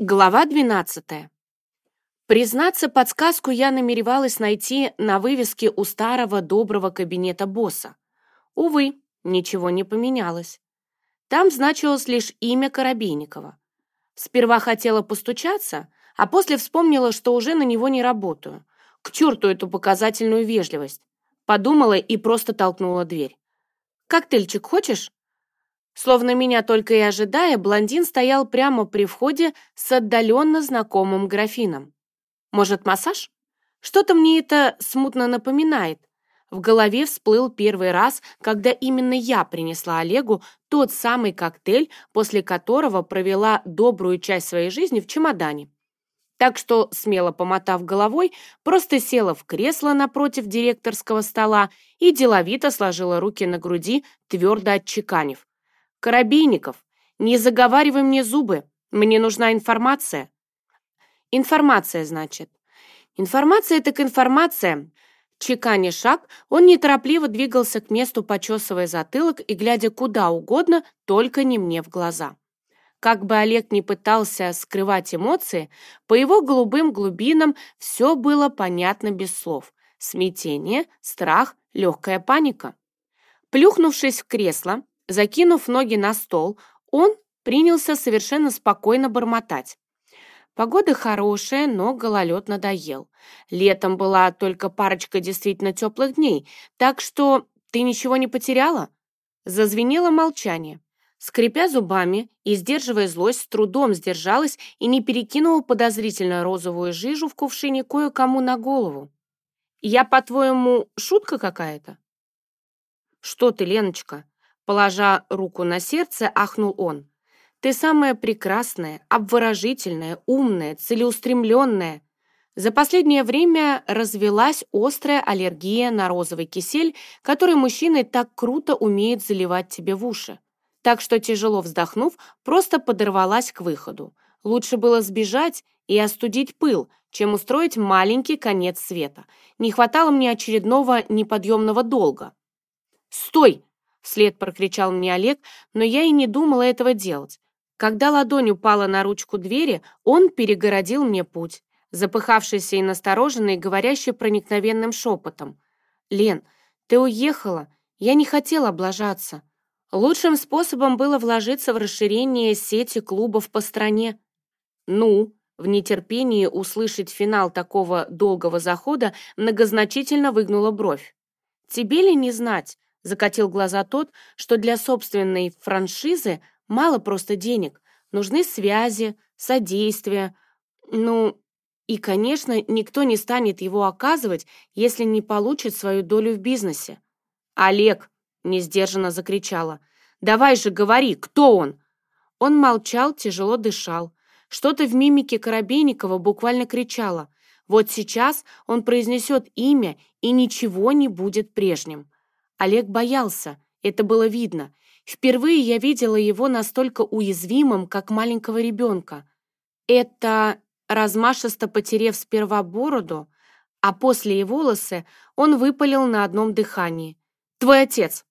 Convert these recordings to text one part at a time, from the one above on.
Глава 12. Признаться, подсказку я намеревалась найти на вывеске у старого доброго кабинета босса. Увы, ничего не поменялось. Там значилось лишь имя Коробейникова. Сперва хотела постучаться, а после вспомнила, что уже на него не работаю. К черту эту показательную вежливость. Подумала и просто толкнула дверь. «Коктейльчик хочешь?» Словно меня только и ожидая, блондин стоял прямо при входе с отдаленно знакомым графином. Может, массаж? Что-то мне это смутно напоминает. В голове всплыл первый раз, когда именно я принесла Олегу тот самый коктейль, после которого провела добрую часть своей жизни в чемодане. Так что, смело помотав головой, просто села в кресло напротив директорского стола и деловито сложила руки на груди, твердо отчеканив. «Коробейников, не заговаривай мне зубы, мне нужна информация». «Информация, значит». «Информация так информация». Чеканя шаг, он неторопливо двигался к месту, почесывая затылок и глядя куда угодно, только не мне в глаза. Как бы Олег ни пытался скрывать эмоции, по его голубым глубинам все было понятно без слов. Смятение, страх, легкая паника. Плюхнувшись в кресло, Закинув ноги на стол, он принялся совершенно спокойно бормотать. Погода хорошая, но гололед надоел. Летом была только парочка действительно теплых дней, так что ты ничего не потеряла?» Зазвенело молчание. Скрипя зубами и сдерживая злость, с трудом сдержалась и не перекинула подозрительно розовую жижу в кувшине кое-кому на голову. «Я, по-твоему, шутка какая-то?» «Что ты, Леночка?» Положа руку на сердце, ахнул он. «Ты самая прекрасная, обворожительная, умная, целеустремленная». За последнее время развелась острая аллергия на розовый кисель, который мужчины так круто умеют заливать тебе в уши. Так что, тяжело вздохнув, просто подорвалась к выходу. Лучше было сбежать и остудить пыл, чем устроить маленький конец света. Не хватало мне очередного неподъемного долга. «Стой!» Вслед прокричал мне Олег, но я и не думала этого делать. Когда ладонь упала на ручку двери, он перегородил мне путь, запыхавшийся и настороженный, говорящий проникновенным шепотом. «Лен, ты уехала. Я не хотела облажаться. Лучшим способом было вложиться в расширение сети клубов по стране». «Ну?» В нетерпении услышать финал такого долгого захода многозначительно выгнула бровь. «Тебе ли не знать? Закатил глаза тот, что для собственной франшизы мало просто денег. Нужны связи, содействие. Ну, и, конечно, никто не станет его оказывать, если не получит свою долю в бизнесе. «Олег!» — несдержанно закричала. «Давай же говори, кто он?» Он молчал, тяжело дышал. Что-то в мимике Коробейникова буквально кричало. Вот сейчас он произнесет имя, и ничего не будет прежним. Олег боялся, это было видно. Впервые я видела его настолько уязвимым, как маленького ребенка. Это, размашисто потерев сперва бороду, а после и волосы, он выпалил на одном дыхании. «Твой отец!»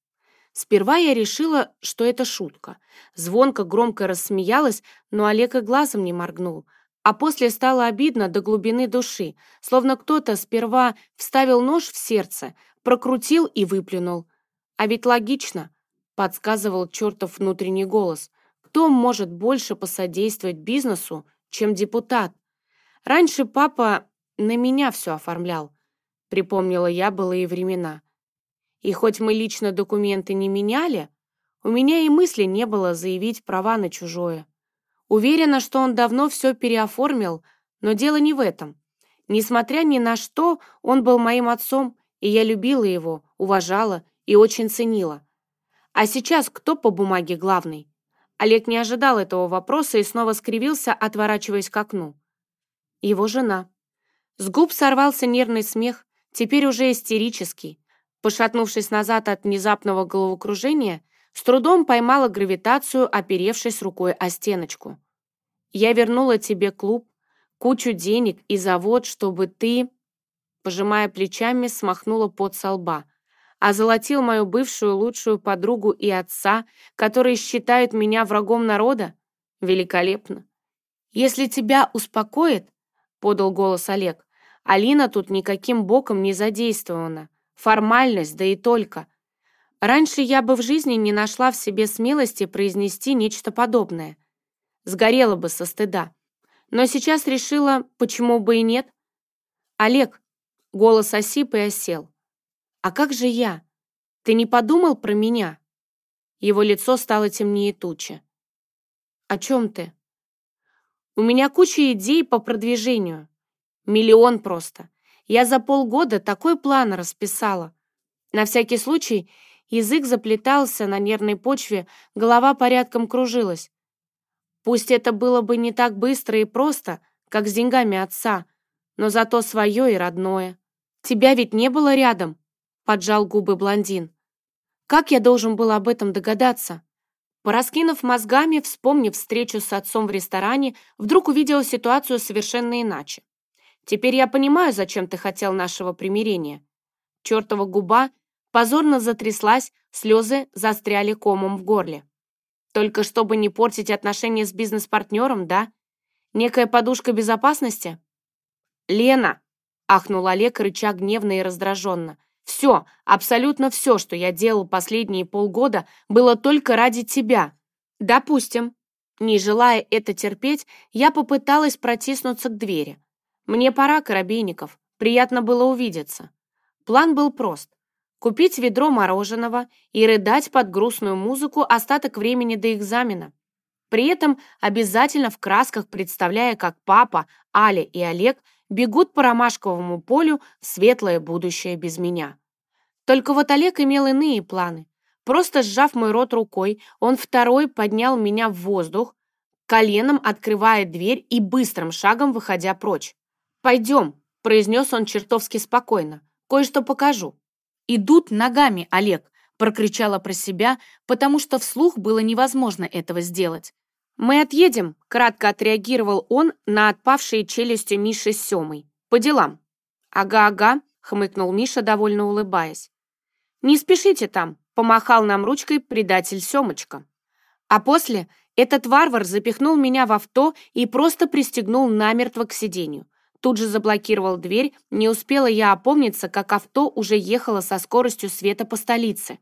Сперва я решила, что это шутка. Звонко громко рассмеялась, но Олег и глазом не моргнул. А после стало обидно до глубины души, словно кто-то сперва вставил нож в сердце, прокрутил и выплюнул. А ведь логично, подсказывал чертов внутренний голос. Кто может больше посодействовать бизнесу, чем депутат? Раньше папа на меня все оформлял. Припомнила я былые времена. И хоть мы лично документы не меняли, у меня и мысли не было заявить права на чужое. Уверена, что он давно все переоформил, но дело не в этом. Несмотря ни на что, он был моим отцом, и я любила его, уважала и очень ценила. А сейчас кто по бумаге главный? Олег не ожидал этого вопроса и снова скривился, отворачиваясь к окну. Его жена. С губ сорвался нервный смех, теперь уже истерический. Пошатнувшись назад от внезапного головокружения, с трудом поймала гравитацию, оперевшись рукой о стеночку. «Я вернула тебе клуб, кучу денег и завод, чтобы ты...» пожимая плечами, смахнула пот со лба. Озолотил мою бывшую лучшую подругу и отца, которые считают меня врагом народа? Великолепно. «Если тебя успокоит», — подал голос Олег, «Алина тут никаким боком не задействована. Формальность, да и только. Раньше я бы в жизни не нашла в себе смелости произнести нечто подобное. Сгорела бы со стыда. Но сейчас решила, почему бы и нет. Олег, голос осип и осел. А как же я? Ты не подумал про меня? Его лицо стало темнее тучи. О чем ты? У меня куча идей по продвижению. Миллион просто. Я за полгода такой план расписала. На всякий случай язык заплетался на нервной почве, голова порядком кружилась. Пусть это было бы не так быстро и просто, как с деньгами отца, но зато свое и родное. Тебя ведь не было рядом, поджал губы блондин. Как я должен был об этом догадаться? Пораскинув мозгами, вспомнив встречу с отцом в ресторане, вдруг увидела ситуацию совершенно иначе. Теперь я понимаю, зачем ты хотел нашего примирения. Чертова губа позорно затряслась, слезы застряли комом в горле. Только чтобы не портить отношения с бизнес-партнером, да? Некая подушка безопасности? «Лена!» — ахнул Олег, рыча гневно и раздраженно. «Все, абсолютно все, что я делал последние полгода, было только ради тебя. Допустим». Не желая это терпеть, я попыталась протиснуться к двери. Мне пора, Коробейников. Приятно было увидеться. План был прост. Купить ведро мороженого и рыдать под грустную музыку остаток времени до экзамена. При этом обязательно в красках представляя, как папа, Аля и Олег бегут по ромашковому полю в светлое будущее без меня. Только вот Олег имел иные планы. Просто сжав мой рот рукой, он второй поднял меня в воздух, коленом открывая дверь и быстрым шагом выходя прочь. «Пойдем», — произнес он чертовски спокойно. «Кое-что покажу». «Идут ногами, Олег», — прокричала про себя, потому что вслух было невозможно этого сделать. «Мы отъедем», — кратко отреагировал он на отпавшие челюсти Миши с Семой. «По делам». «Ага-ага», — хмыкнул Миша, довольно улыбаясь. «Не спешите там», — помахал нам ручкой предатель Семочка. А после этот варвар запихнул меня в авто и просто пристегнул намертво к сиденью. Тут же заблокировал дверь, не успела я опомниться, как авто уже ехало со скоростью света по столице.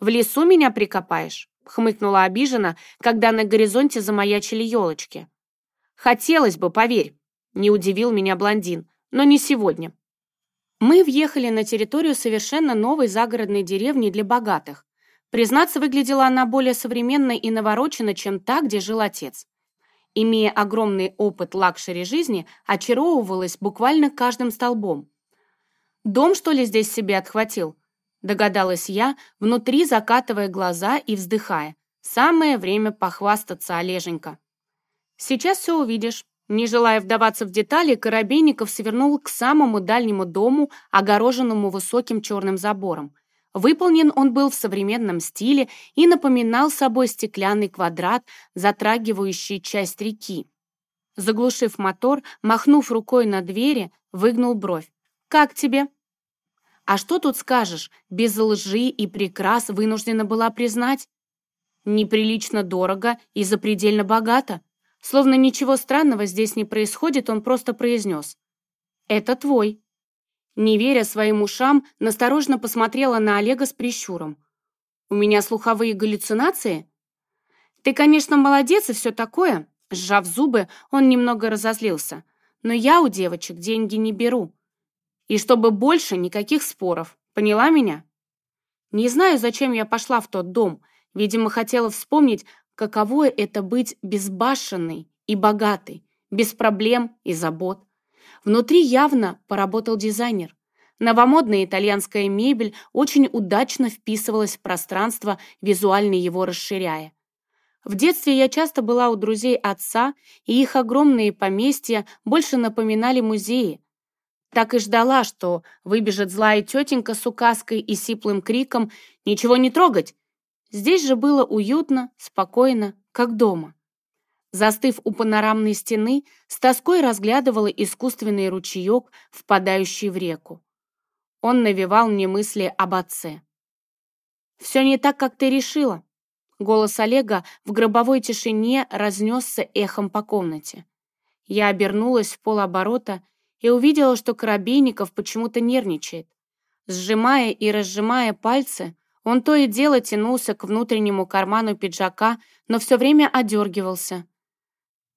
«В лесу меня прикопаешь?» — хмыкнула обиженно, когда на горизонте замаячили елочки. «Хотелось бы, поверь», — не удивил меня блондин, «но не сегодня». Мы въехали на территорию совершенно новой загородной деревни для богатых. Признаться, выглядела она более современной и навороченной, чем та, где жил отец имея огромный опыт luxury жизни, очаровывалась буквально каждым столбом. «Дом, что ли, здесь себе отхватил?» Догадалась я, внутри закатывая глаза и вздыхая. «Самое время похвастаться, Олеженька». «Сейчас все увидишь». Не желая вдаваться в детали, Коробейников свернул к самому дальнему дому, огороженному высоким черным забором. Выполнен он был в современном стиле и напоминал собой стеклянный квадрат, затрагивающий часть реки. Заглушив мотор, махнув рукой на двери, выгнул бровь. «Как тебе?» «А что тут скажешь? Без лжи и прикрас вынуждена была признать?» «Неприлично дорого и запредельно богато». Словно ничего странного здесь не происходит, он просто произнес. «Это твой». Не веря своим ушам, насторожно посмотрела на Олега с прищуром. «У меня слуховые галлюцинации?» «Ты, конечно, молодец и все такое», Сжав зубы, он немного разозлился. «Но я у девочек деньги не беру. И чтобы больше никаких споров. Поняла меня?» Не знаю, зачем я пошла в тот дом. Видимо, хотела вспомнить, каково это быть безбашенной и богатой, без проблем и забот. Внутри явно поработал дизайнер. Новомодная итальянская мебель очень удачно вписывалась в пространство, визуально его расширяя. В детстве я часто была у друзей отца, и их огромные поместья больше напоминали музеи. Так и ждала, что выбежит злая тетенька с указкой и сиплым криком «Ничего не трогать!». Здесь же было уютно, спокойно, как дома. Застыв у панорамной стены, с тоской разглядывала искусственный ручеек, впадающий в реку. Он навевал мне мысли об отце. «Все не так, как ты решила», Голос Олега в гробовой тишине разнесся эхом по комнате. Я обернулась в полоборота и увидела, что Коробейников почему-то нервничает. Сжимая и разжимая пальцы, он то и дело тянулся к внутреннему карману пиджака, но все время одергивался.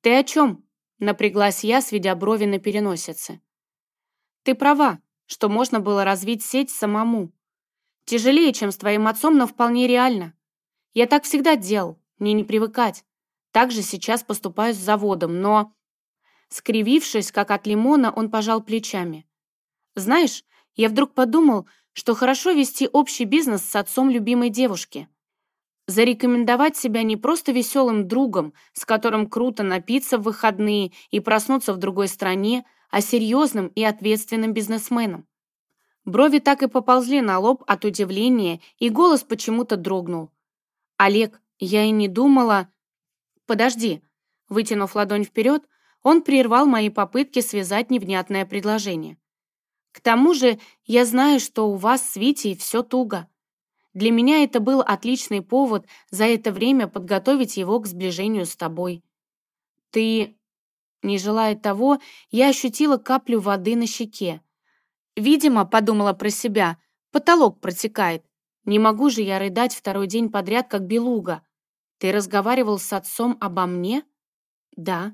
«Ты о чем?» — напряглась я, сведя брови на переносице. «Ты права, что можно было развить сеть самому. Тяжелее, чем с твоим отцом, но вполне реально. Я так всегда делал, мне не привыкать. Так же сейчас поступаю с заводом, но...» Скривившись, как от лимона, он пожал плечами. «Знаешь, я вдруг подумал, что хорошо вести общий бизнес с отцом любимой девушки. Зарекомендовать себя не просто веселым другом, с которым круто напиться в выходные и проснуться в другой стране, а серьезным и ответственным бизнесменом. Брови так и поползли на лоб от удивления, и голос почему-то дрогнул. «Олег, я и не думала...» «Подожди». Вытянув ладонь вперед, он прервал мои попытки связать невнятное предложение. К тому же я знаю, что у вас с Витей все туго. Для меня это был отличный повод за это время подготовить его к сближению с тобой. Ты... Не желая того, я ощутила каплю воды на щеке. Видимо, подумала про себя, потолок протекает. Не могу же я рыдать второй день подряд, как белуга. Ты разговаривал с отцом обо мне? Да.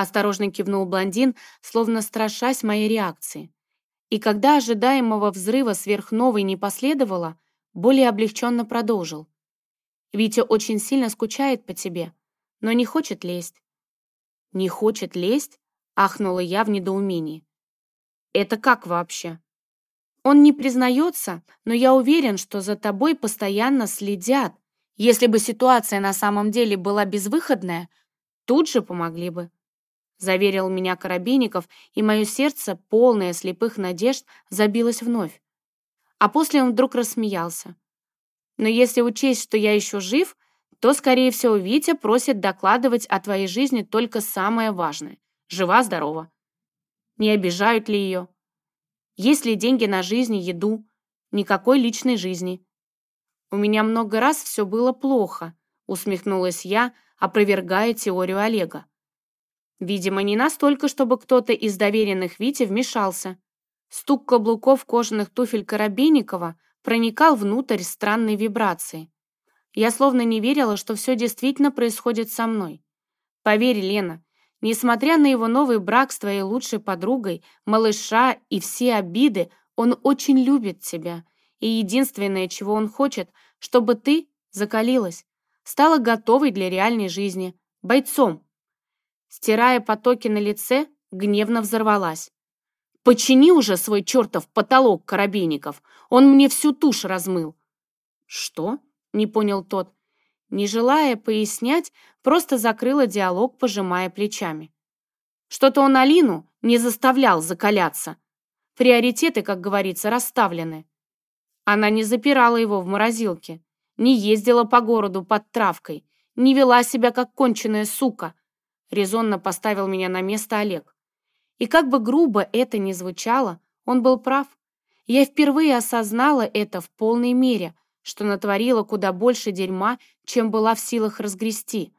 Осторожно кивнул блондин, словно страшась моей реакции. И когда ожидаемого взрыва сверхновой не последовало, более облегченно продолжил. «Витя очень сильно скучает по тебе, но не хочет лезть». «Не хочет лезть?» — ахнула я в недоумении. «Это как вообще?» «Он не признается, но я уверен, что за тобой постоянно следят. Если бы ситуация на самом деле была безвыходная, тут же помогли бы заверил меня Коробейников, и мое сердце, полное слепых надежд, забилось вновь. А после он вдруг рассмеялся. Но если учесть, что я еще жив, то, скорее всего, Витя просит докладывать о твоей жизни только самое важное. Жива-здорова. Не обижают ли ее? Есть ли деньги на жизнь и еду? Никакой личной жизни. У меня много раз все было плохо, усмехнулась я, опровергая теорию Олега. Видимо, не настолько, чтобы кто-то из доверенных Вите вмешался. Стук каблуков кожаных туфель Коробейникова проникал внутрь странной вибрации. Я словно не верила, что все действительно происходит со мной. Поверь, Лена, несмотря на его новый брак с твоей лучшей подругой, малыша и все обиды, он очень любит тебя. И единственное, чего он хочет, чтобы ты закалилась, стала готовой для реальной жизни, бойцом, Стирая потоки на лице, гневно взорвалась. «Почини уже свой чертов потолок, Коробейников! Он мне всю тушь размыл!» «Что?» — не понял тот. Не желая пояснять, просто закрыла диалог, пожимая плечами. Что-то он Алину не заставлял закаляться. Приоритеты, как говорится, расставлены. Она не запирала его в морозилке, не ездила по городу под травкой, не вела себя, как конченая сука, резонно поставил меня на место Олег. И как бы грубо это ни звучало, он был прав. Я впервые осознала это в полной мере, что натворила куда больше дерьма, чем была в силах разгрести.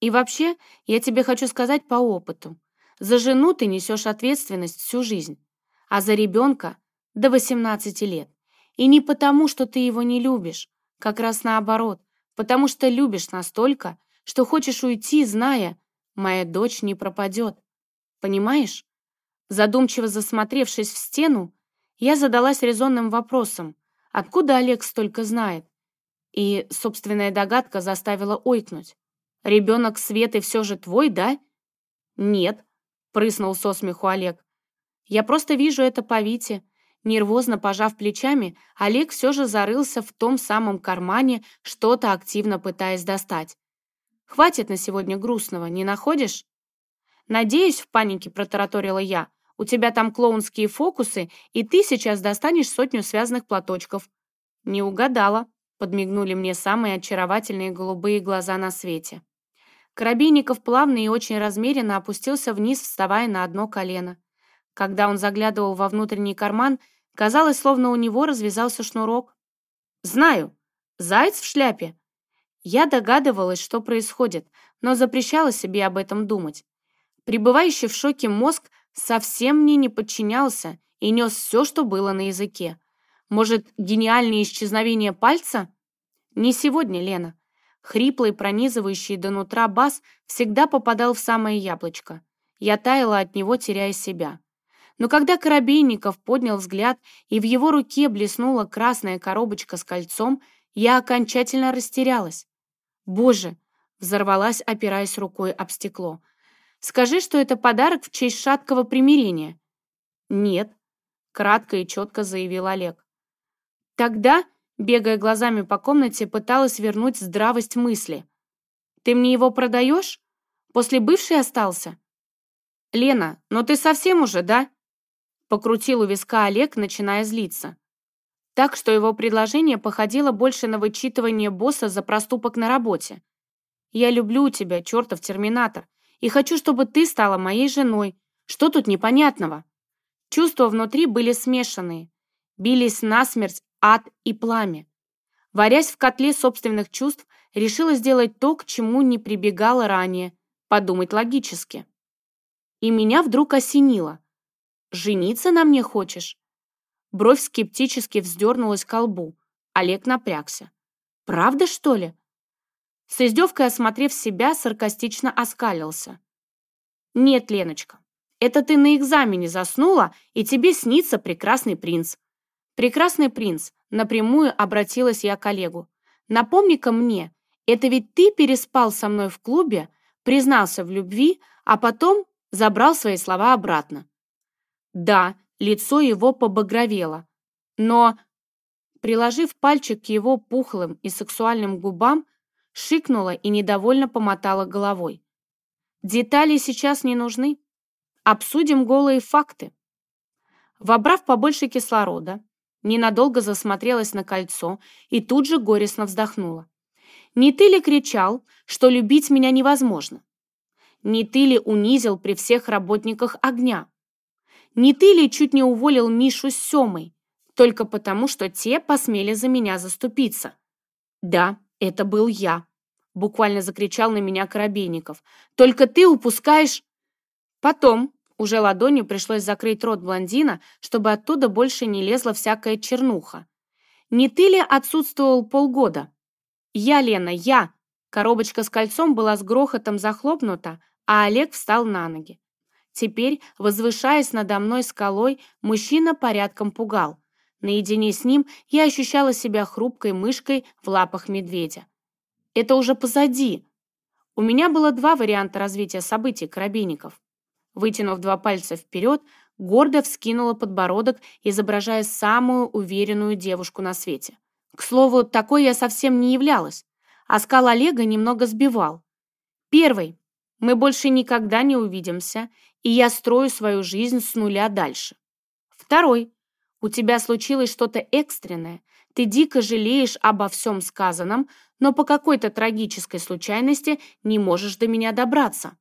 И вообще, я тебе хочу сказать по опыту. За жену ты несешь ответственность всю жизнь, а за ребенка — до 18 лет. И не потому, что ты его не любишь, как раз наоборот, потому что любишь настолько, что хочешь уйти, зная, Моя дочь не пропадет. Понимаешь? Задумчиво засмотревшись в стену, я задалась резонным вопросом, откуда Олег столько знает? И собственная догадка заставила ойкнуть. «Ребенок Светы все же твой, да?» «Нет», — прыснул со смеху Олег. «Я просто вижу это по Вите». Нервозно пожав плечами, Олег все же зарылся в том самом кармане, что-то активно пытаясь достать. Хватит на сегодня грустного, не находишь? Надеюсь, в панике протараторила я. У тебя там клоунские фокусы, и ты сейчас достанешь сотню связанных платочков. Не угадала, подмигнули мне самые очаровательные голубые глаза на свете. Коробейников плавно и очень размеренно опустился вниз, вставая на одно колено. Когда он заглядывал во внутренний карман, казалось, словно у него развязался шнурок. «Знаю. Заяц в шляпе?» Я догадывалась, что происходит, но запрещала себе об этом думать. Пребывающий в шоке мозг совсем мне не подчинялся и нес все, что было на языке. Может, гениальное исчезновение пальца? Не сегодня, Лена. Хриплый, пронизывающий до нутра бас всегда попадал в самое яблочко. Я таяла от него, теряя себя. Но когда Коробейников поднял взгляд, и в его руке блеснула красная коробочка с кольцом, я окончательно растерялась. «Боже!» — взорвалась, опираясь рукой об стекло. «Скажи, что это подарок в честь шаткого примирения». «Нет», — кратко и четко заявил Олег. «Тогда бегая глазами по комнате, пыталась вернуть здравость мысли. «Ты мне его продаешь? После бывшей остался?» «Лена, ну ты совсем уже, да?» Покрутил у виска Олег, начиная злиться. Так что его предложение походило больше на вычитывание босса за проступок на работе. «Я люблю тебя, чертов терминатор, и хочу, чтобы ты стала моей женой. Что тут непонятного?» Чувства внутри были смешанные, бились насмерть ад и пламя. Варясь в котле собственных чувств, решила сделать то, к чему не прибегала ранее, подумать логически. И меня вдруг осенило. «Жениться на мне хочешь?» Бровь скептически вздернулась к лбу. Олег напрягся. «Правда, что ли?» С издевкой осмотрев себя, саркастично оскалился. «Нет, Леночка, это ты на экзамене заснула, и тебе снится прекрасный принц. «Прекрасный принц», — напрямую обратилась я к коллегу. «Напомни-ка мне, это ведь ты переспал со мной в клубе, признался в любви, а потом забрал свои слова обратно». Да, лицо его побагровело, но, приложив пальчик к его пухлым и сексуальным губам, шикнула и недовольно помотала головой. «Детали сейчас не нужны. Обсудим голые факты». Вобрав побольше кислорода, Ненадолго засмотрелась на кольцо и тут же горестно вздохнула. «Не ты ли кричал, что любить меня невозможно? Не ты ли унизил при всех работниках огня? Не ты ли чуть не уволил Мишу с Семой, только потому, что те посмели за меня заступиться?» «Да, это был я», — буквально закричал на меня Коробейников. «Только ты упускаешь...» Потом, уже ладонью пришлось закрыть рот блондина, чтобы оттуда больше не лезла всякая чернуха. «Не ты ли отсутствовал полгода?» «Я, Лена, я!» Коробочка с кольцом была с грохотом захлопнута, а Олег встал на ноги. Теперь, возвышаясь надо мной скалой, мужчина порядком пугал. Наедине с ним я ощущала себя хрупкой мышкой в лапах медведя. Это уже позади. У меня было два варианта развития событий Коробейников. Вытянув два пальца вперед, гордо вскинула подбородок, изображая самую уверенную девушку на свете. К слову, такой я совсем не являлась, а скал Олега немного сбивал. Первый. Мы больше никогда не увидимся, и я строю свою жизнь с нуля дальше. Второй. У тебя случилось что-то экстренное, ты дико жалеешь обо всем сказанном, но по какой-то трагической случайности не можешь до меня добраться.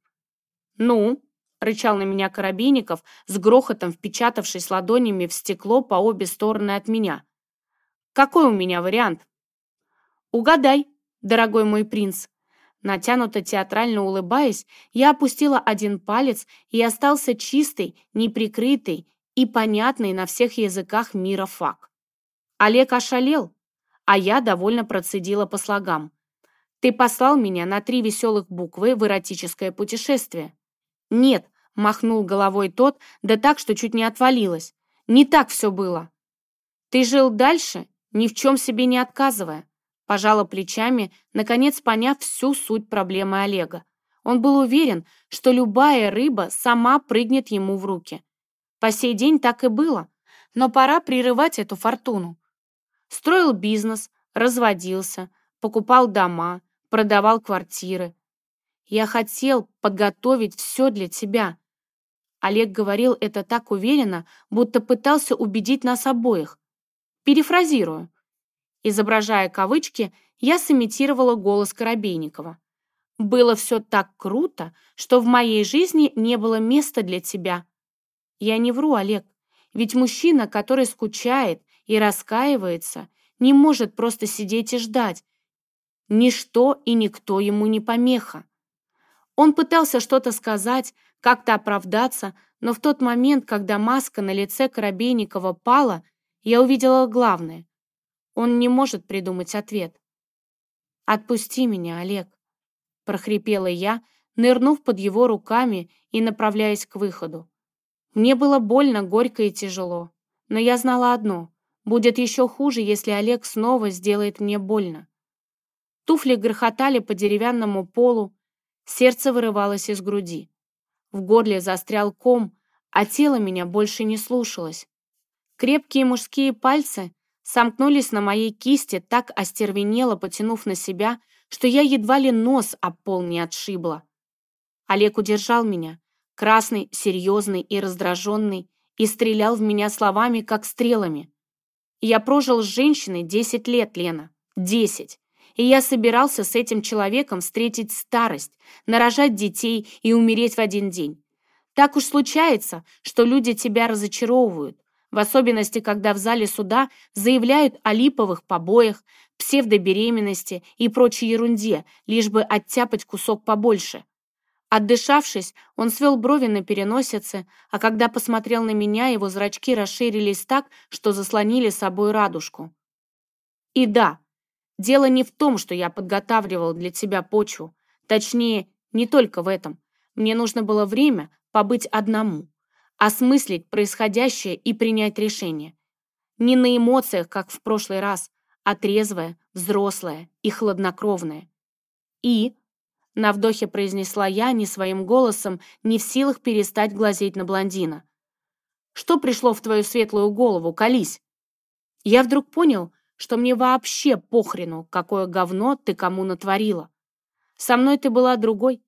Ну, рычал на меня Коробейников, с грохотом впечатавшись ладонями в стекло по обе стороны от меня. «Какой у меня вариант?» «Угадай, дорогой мой принц». Натянуто театрально улыбаясь, я опустила один палец и остался чистый, неприкрытый и понятный на всех языках мира факт. Олег ошалел, а я довольно процедила по слогам. «Ты послал меня на три веселых буквы в эротическое путешествие». «Нет», — махнул головой тот, да так, что чуть не отвалилось. «Не так все было». «Ты жил дальше, ни в чем себе не отказывая», пожала плечами, наконец поняв всю суть проблемы Олега. Он был уверен, что любая рыба сама прыгнет ему в руки. По сей день так и было, но пора прерывать эту фортуну. Строил бизнес, разводился, покупал дома, продавал квартиры, я хотел подготовить все для тебя». Олег говорил это так уверенно, будто пытался убедить нас обоих. Перефразирую. Изображая кавычки, я сымитировала голос Коробейникова. «Было все так круто, что в моей жизни не было места для тебя». Я не вру, Олег, ведь мужчина, который скучает и раскаивается, не может просто сидеть и ждать. Ничто и никто ему не помеха. Он пытался что-то сказать, как-то оправдаться, но в тот момент, когда маска на лице Коробейникова пала, я увидела главное. Он не может придумать ответ. «Отпусти меня, Олег», — прохрипела я, нырнув под его руками и направляясь к выходу. Мне было больно, горько и тяжело, но я знала одно — будет еще хуже, если Олег снова сделает мне больно. Туфли грохотали по деревянному полу, сердце вырывалось из груди. В горле застрял ком, а тело меня больше не слушалось. Крепкие мужские пальцы сомкнулись на моей кисти, так остервенело потянув на себя, что я едва ли нос об пол не отшибла. Олег удержал меня, красный, серьезный и раздраженный, и стрелял в меня словами, как стрелами. Я прожил с женщиной 10 лет, Лена. 10. И я собирался с этим человеком встретить старость, нарожать детей и умереть в один день. Так уж случается, что люди тебя разочаровывают, в особенности, когда в зале суда заявляют о липовых побоях, псевдобеременности и прочей ерунде, лишь бы оттяпать кусок побольше. Отдышавшись, он свел брови на переносице, а когда посмотрел на меня, его зрачки расширились так, что заслонили собой радужку. И да, дело не в том, что я подготавливал для тебя почву. Точнее, не только в этом. Мне нужно было время побыть одному осмыслить происходящее и принять решение. Не на эмоциях, как в прошлый раз, а трезвое, взрослое и хладнокровное. И, на вдохе произнесла я не своим голосом, не в силах перестать глазеть на блондина. Что пришло в твою светлую голову, колись? Я вдруг понял, что мне вообще похрену, какое говно ты кому натворила. Со мной ты была другой.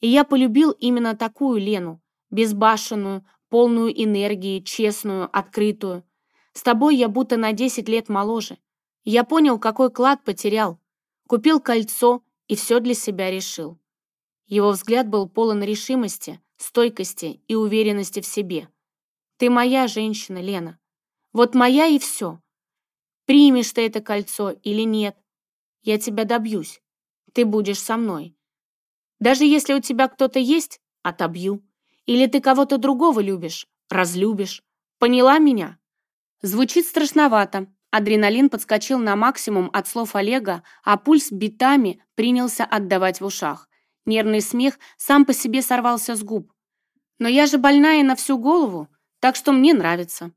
И я полюбил именно такую Лену, безбашенную, полную энергии, честную, открытую. С тобой я будто на 10 лет моложе. Я понял, какой клад потерял. Купил кольцо и все для себя решил. Его взгляд был полон решимости, стойкости и уверенности в себе. Ты моя женщина, Лена. Вот моя и все. Примешь ты это кольцо или нет, я тебя добьюсь. Ты будешь со мной. Даже если у тебя кто-то есть, отобью. Или ты кого-то другого любишь, разлюбишь. Поняла меня? Звучит страшновато. Адреналин подскочил на максимум от слов Олега, а пульс битами принялся отдавать в ушах. Нервный смех сам по себе сорвался с губ. Но я же больная на всю голову, так что мне нравится.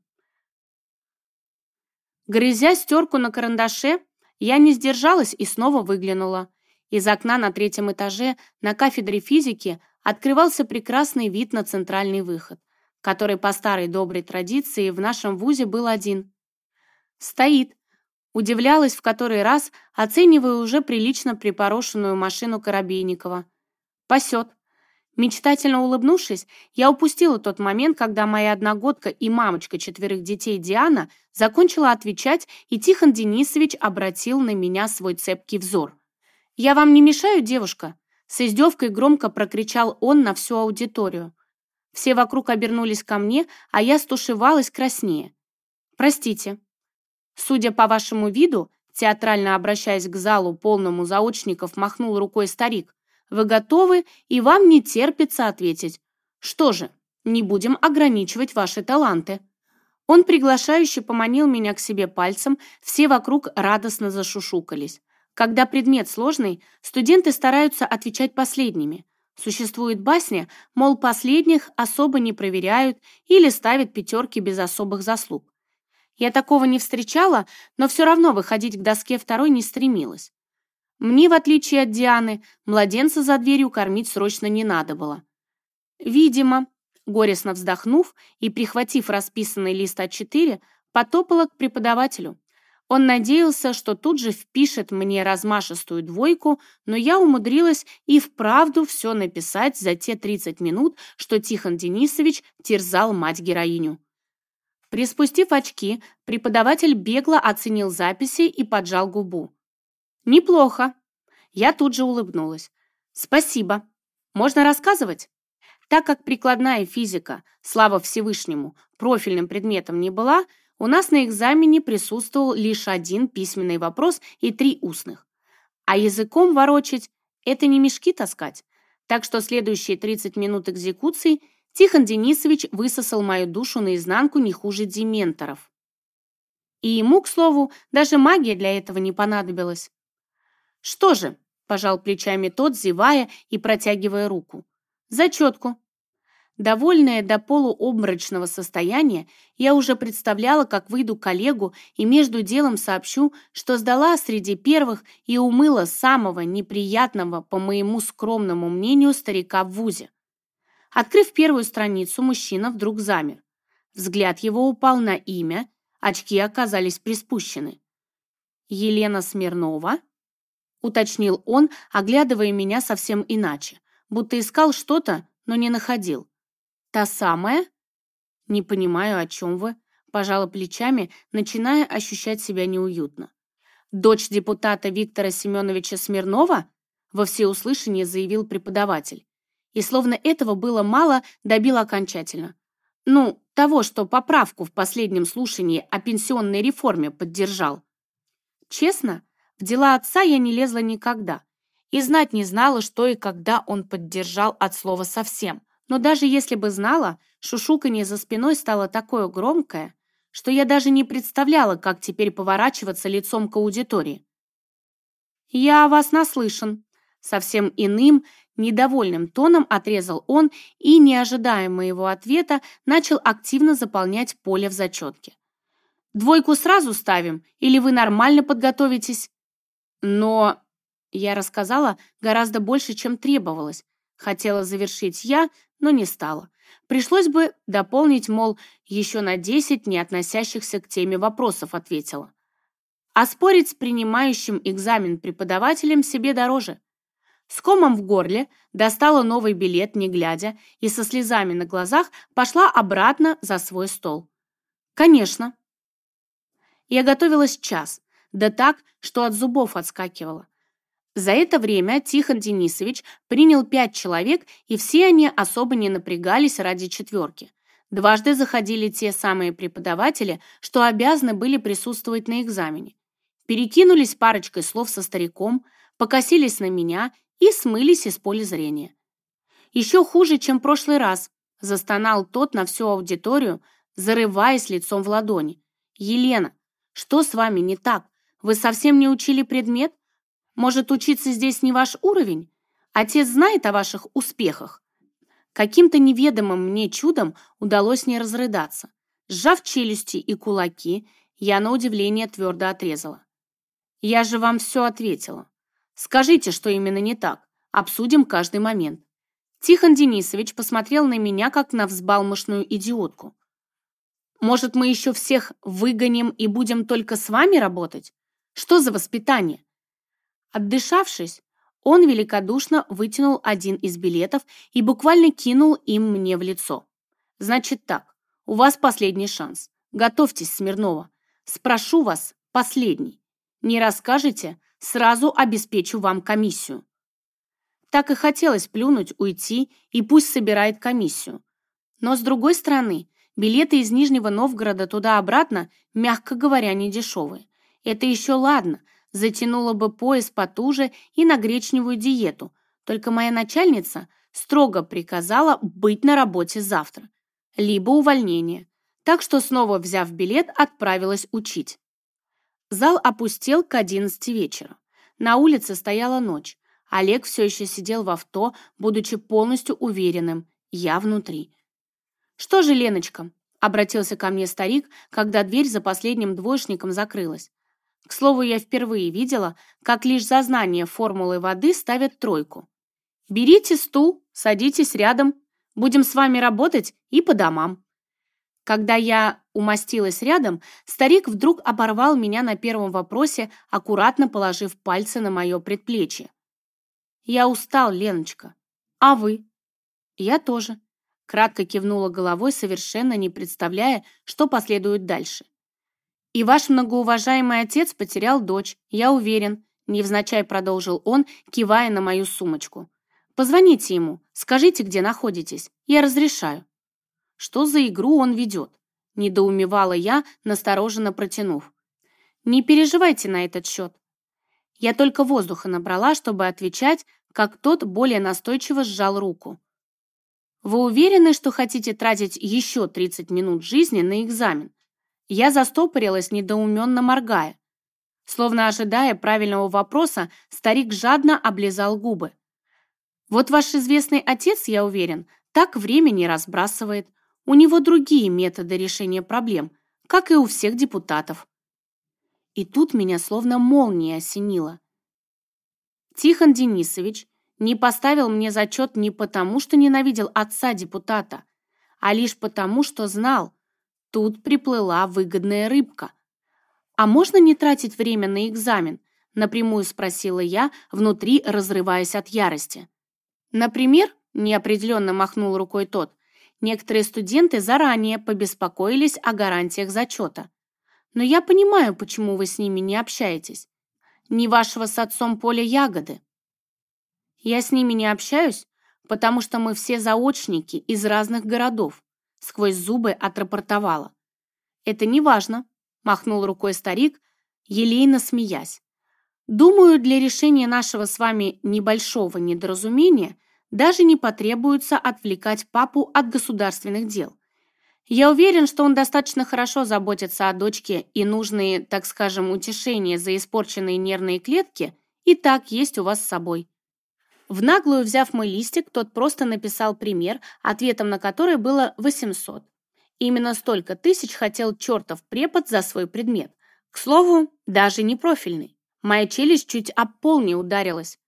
Грызя стерку на карандаше, я не сдержалась и снова выглянула. Из окна на третьем этаже на кафедре физики открывался прекрасный вид на центральный выход, который по старой доброй традиции в нашем вузе был один. «Стоит», удивлялась в который раз, оценивая уже прилично припорошенную машину Коробейникова. «Пасет». Мечтательно улыбнувшись, я упустила тот момент, когда моя одногодка и мамочка четверых детей Диана закончила отвечать, и Тихон Денисович обратил на меня свой цепкий взор. «Я вам не мешаю, девушка?» С издевкой громко прокричал он на всю аудиторию. Все вокруг обернулись ко мне, а я стушевалась краснее. «Простите. Судя по вашему виду, театрально обращаясь к залу, полному заочников, махнул рукой старик, вы готовы, и вам не терпится ответить. Что же, не будем ограничивать ваши таланты». Он приглашающе поманил меня к себе пальцем, все вокруг радостно зашушукались. Когда предмет сложный, студенты стараются отвечать последними. Существует басня, мол, последних особо не проверяют или ставят пятерки без особых заслуг. Я такого не встречала, но все равно выходить к доске второй не стремилась. Мне, в отличие от Дианы, младенца за дверью кормить срочно не надо было. Видимо, горестно вздохнув и прихватив расписанный лист А4, потопала к преподавателю. Он надеялся, что тут же впишет мне размашистую двойку, но я умудрилась и вправду все написать за те 30 минут, что Тихон Денисович терзал мать-героиню. Приспустив очки, преподаватель бегло оценил записи и поджал губу. «Неплохо». Я тут же улыбнулась. «Спасибо. Можно рассказывать?» Так как прикладная физика, слава Всевышнему, профильным предметом не была, у нас на экзамене присутствовал лишь один письменный вопрос и три устных. А языком ворочать – это не мешки таскать. Так что следующие 30 минут экзекуции Тихон Денисович высосал мою душу наизнанку не хуже дементоров. И ему, к слову, даже магия для этого не понадобилась. «Что же?» – пожал плечами тот, зевая и протягивая руку. «Зачетку». Довольная до полуобморочного состояния, я уже представляла, как выйду к коллегу и между делом сообщу, что сдала среди первых и умыла самого неприятного, по моему скромному мнению, старика в ВУЗе. Открыв первую страницу, мужчина вдруг замер. Взгляд его упал на имя, очки оказались приспущены. «Елена Смирнова?» — уточнил он, оглядывая меня совсем иначе, будто искал что-то, но не находил. «Та самая?» «Не понимаю, о чем вы», — пожала плечами, начиная ощущать себя неуютно. «Дочь депутата Виктора Семеновича Смирнова?» во всеуслышание заявил преподаватель. И словно этого было мало, добил окончательно. Ну, того, что поправку в последнем слушании о пенсионной реформе поддержал. Честно, в дела отца я не лезла никогда и знать не знала, что и когда он поддержал от слова совсем. Но даже если бы знала, шушуканье за спиной стало такое громкое, что я даже не представляла, как теперь поворачиваться лицом к аудитории. «Я о вас наслышан», — совсем иным, недовольным тоном отрезал он и, не ожидая моего ответа, начал активно заполнять поле в зачетке. «Двойку сразу ставим, или вы нормально подготовитесь?» Но я рассказала гораздо больше, чем требовалось. Хотела завершить я, но не стала. Пришлось бы дополнить, мол, еще на 10 не относящихся к теме вопросов ответила. А спорить с принимающим экзамен преподавателем себе дороже. С комом в горле достала новый билет, не глядя, и со слезами на глазах пошла обратно за свой стол. Конечно. Я готовилась час, да так, что от зубов отскакивала. За это время Тихон Денисович принял пять человек, и все они особо не напрягались ради четверки. Дважды заходили те самые преподаватели, что обязаны были присутствовать на экзамене. Перекинулись парочкой слов со стариком, покосились на меня и смылись из поля зрения. «Еще хуже, чем прошлый раз», – застонал тот на всю аудиторию, зарываясь лицом в ладони. «Елена, что с вами не так? Вы совсем не учили предмет? Может, учиться здесь не ваш уровень? Отец знает о ваших успехах?» Каким-то неведомым мне чудом удалось не разрыдаться. Сжав челюсти и кулаки, я на удивление твердо отрезала. «Я же вам все ответила. Скажите, что именно не так. Обсудим каждый момент». Тихон Денисович посмотрел на меня, как на взбалмошную идиотку. «Может, мы еще всех выгоним и будем только с вами работать? Что за воспитание?» Отдышавшись, он великодушно вытянул один из билетов и буквально кинул им мне в лицо. «Значит так, у вас последний шанс. Готовьтесь, Смирнова. Спрошу вас, последний. Не расскажете, Сразу обеспечу вам комиссию». Так и хотелось плюнуть, уйти, и пусть собирает комиссию. Но, с другой стороны, билеты из Нижнего Новгорода туда-обратно, мягко говоря, не дешевые. Это еще ладно, затянуло бы пояс потуже и на гречневую диету, только моя начальница строго приказала быть на работе завтра, либо увольнение. Так что, снова взяв билет, отправилась учить. Зал опустел к одиннадцати вечера. На улице стояла ночь. Олег все еще сидел в авто, будучи полностью уверенным. Я внутри. «Что же, Леночка?» — обратился ко мне старик, когда дверь за последним двоечником закрылась. К слову, я впервые видела, как лишь за знание формулы воды ставят тройку. «Берите стул, садитесь рядом. Будем с вами работать и по домам». Когда я умостилась рядом, старик вдруг оборвал меня на первом вопросе, аккуратно положив пальцы на мое предплечье. «Я устал, Леночка. А вы?» «Я тоже», — кратко кивнула головой, совершенно не представляя, что последует дальше. «И ваш многоуважаемый отец потерял дочь, я уверен», — невзначай продолжил он, кивая на мою сумочку. «Позвоните ему, скажите, где находитесь, я разрешаю». Что за игру он ведет? Недоумевала я, настороженно протянув. Не переживайте на этот счет. Я только воздуха набрала, чтобы отвечать, как тот более настойчиво сжал руку. «Вы уверены, что хотите тратить еще 30 минут жизни на экзамен?» Я застопорилась, недоуменно моргая. Словно ожидая правильного вопроса, старик жадно облизал губы. «Вот ваш известный отец, я уверен, так время не разбрасывает. У него другие методы решения проблем, как и у всех депутатов». И тут меня словно молния осенила. Тихон Денисович не поставил мне зачет не потому, что ненавидел отца депутата, а лишь потому, что знал, тут приплыла выгодная рыбка – «А можно не тратить время на экзамен?» – напрямую спросила я, внутри разрываясь от ярости. «Например?» – неопределенно махнул рукой тот. «Некоторые студенты заранее побеспокоились о гарантиях зачета. Но я понимаю, почему вы с ними не общаетесь. Не вашего с отцом поля ягоды. Я с ними не общаюсь, потому что мы все заочники из разных городов», – сквозь зубы отрапортовала. «Это не важно махнул рукой старик, елейно смеясь. Думаю, для решения нашего с вами небольшого недоразумения даже не потребуется отвлекать папу от государственных дел. Я уверен, что он достаточно хорошо заботится о дочке, и нужные, так скажем, утешения за испорченные нервные клетки и так есть у вас с собой. В наглую взяв мой листик, тот просто написал пример, ответом на который было 800. Именно столько тысяч хотел чертов препод за свой предмет. К слову, даже не профильный. Моя челюсть чуть об пол не ударилась.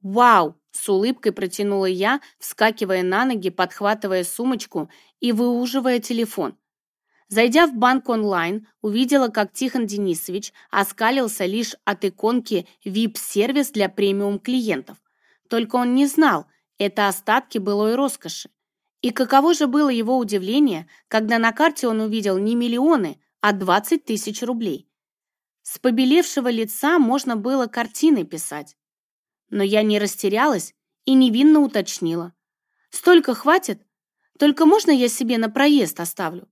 «Вау!» – с улыбкой протянула я, вскакивая на ноги, подхватывая сумочку и выуживая телефон. Зайдя в банк онлайн, увидела, как Тихон Денисович оскалился лишь от иконки VIP-сервис для премиум-клиентов. Только он не знал, это остатки былой роскоши. И каково же было его удивление, когда на карте он увидел не миллионы, а 20 тысяч рублей. С побелевшего лица можно было картины писать. Но я не растерялась и невинно уточнила. «Столько хватит? Только можно я себе на проезд оставлю?»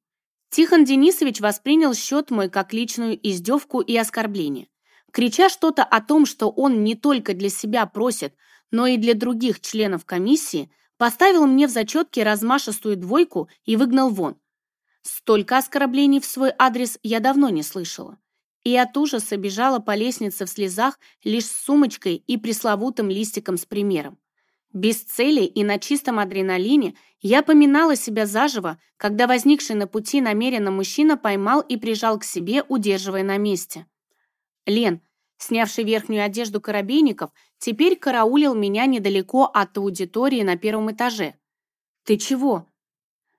Тихон Денисович воспринял счет мой как личную издевку и оскорбление. Крича что-то о том, что он не только для себя просит, но и для других членов комиссии, Поставил мне в зачетке размашистую двойку и выгнал вон. Столько оскорблений в свой адрес я давно не слышала. И от ужаса бежала по лестнице в слезах лишь с сумочкой и пресловутым листиком с примером. Без цели и на чистом адреналине я поминала себя заживо, когда возникший на пути намеренно мужчина поймал и прижал к себе, удерживая на месте. «Лен, снявший верхнюю одежду коробейников, теперь караулил меня недалеко от аудитории на первом этаже. «Ты чего?»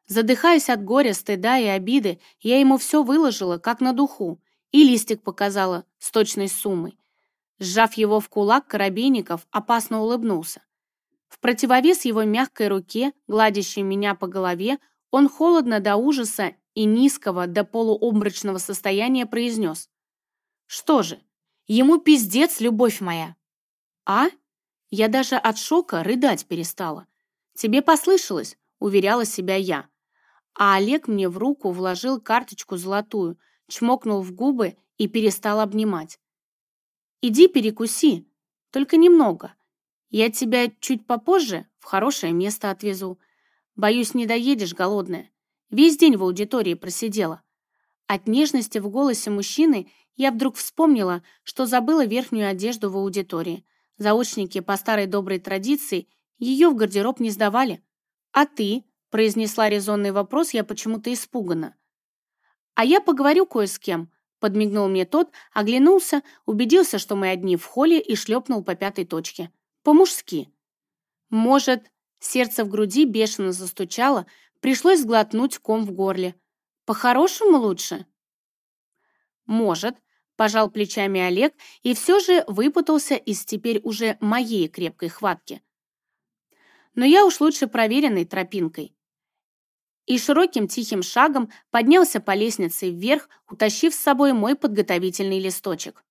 Задыхаясь от горя, стыда и обиды, я ему все выложила, как на духу, и листик показала с точной суммой. Сжав его в кулак, Коробейников опасно улыбнулся. В противовес его мягкой руке, гладящей меня по голове, он холодно до ужаса и низкого до полуобморочного состояния произнес. «Что же, Ему пиздец, любовь моя. А? Я даже от шока рыдать перестала. Тебе послышалось, уверяла себя я. А Олег мне в руку вложил карточку золотую, чмокнул в губы и перестал обнимать. «Иди перекуси, только немного. Я тебя чуть попозже в хорошее место отвезу. Боюсь, не доедешь, голодная. Весь день в аудитории просидела». От нежности в голосе мужчины я вдруг вспомнила, что забыла верхнюю одежду в аудитории. Заочники по старой доброй традиции ее в гардероб не сдавали. «А ты?» – произнесла резонный вопрос, я почему-то испугана. «А я поговорю кое с кем», – подмигнул мне тот, оглянулся, убедился, что мы одни в холле и шлепнул по пятой точке. По-мужски. Может, сердце в груди бешено застучало, пришлось сглотнуть ком в горле. По-хорошему лучше? Может, пожал плечами Олег и все же выпутался из теперь уже моей крепкой хватки. Но я уж лучше проверенной тропинкой. И широким тихим шагом поднялся по лестнице вверх, утащив с собой мой подготовительный листочек.